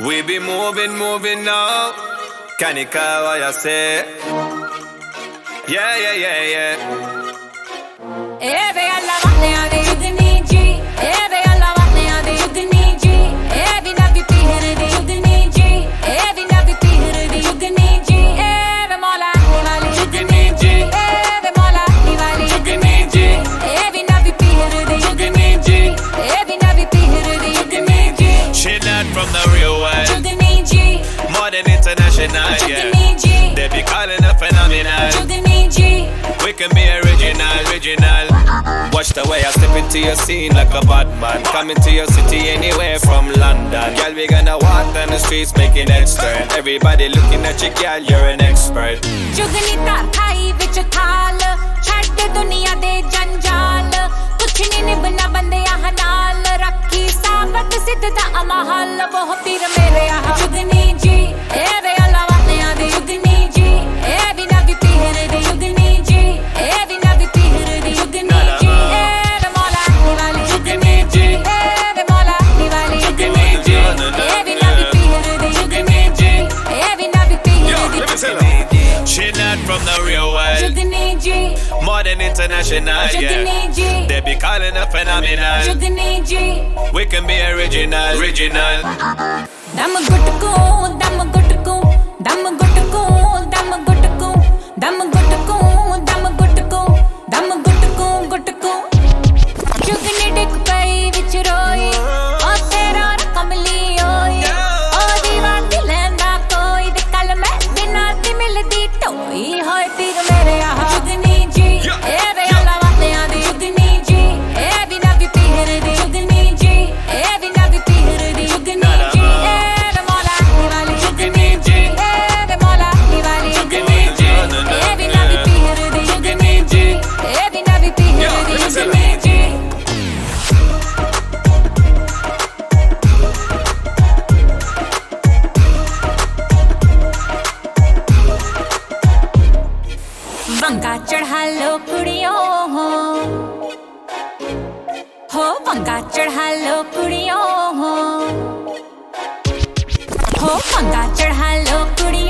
We be moving, moving now. Can you call what I say? Yeah, yeah, yeah, yeah. Eve alla valle ave udini G. Evi na vi pihre. Evi na vi pihre de udini G. Eve mola ni vale udini Evi na vi pihre. Evi na vi pihre de udini from the international, yeah. ਯੁਗਨੀ ਜੀ They be calling her phenomenal. ਯੁਗਨੀ ਜੀ We can be original, original. Watch the way I step into your scene like a bad man. Coming to your city anywhere from London. Girl, we gonna walk down the streets making heads turn. Everybody looking at you, girl, you're an expert. ਜੁਗਨੀ ਧਰ ਖਾਈ ਵਿੱਚ ਥਾਲ ਛੱਡ ਦੁਨੀਆ ਦੇ ਜੰਜਾਲ ਕੁਛ ਨਹੀਂ ਨਿਭਣਾ ਬੰਦਿਆਂ ਨਾਲ ਰੱਖੀ ਸਾਬਤ ਸਿੱਧ ਦਾ ਅਮਹਲ ਉਹ ਪੀਰ More than international, yeah. They be calling a phenomenal. We can be original, original. I'm a good to go, I'm a good ਉਹੀ ਹੋਏ ਪੀਰ ਮੇਰੇ पंखा चढ़ा लो कुड़ियों हो। हो, पंखा चढ़ा लो कुड़ियों हो। हो, पंखा चढ़ा लो कुड़ियों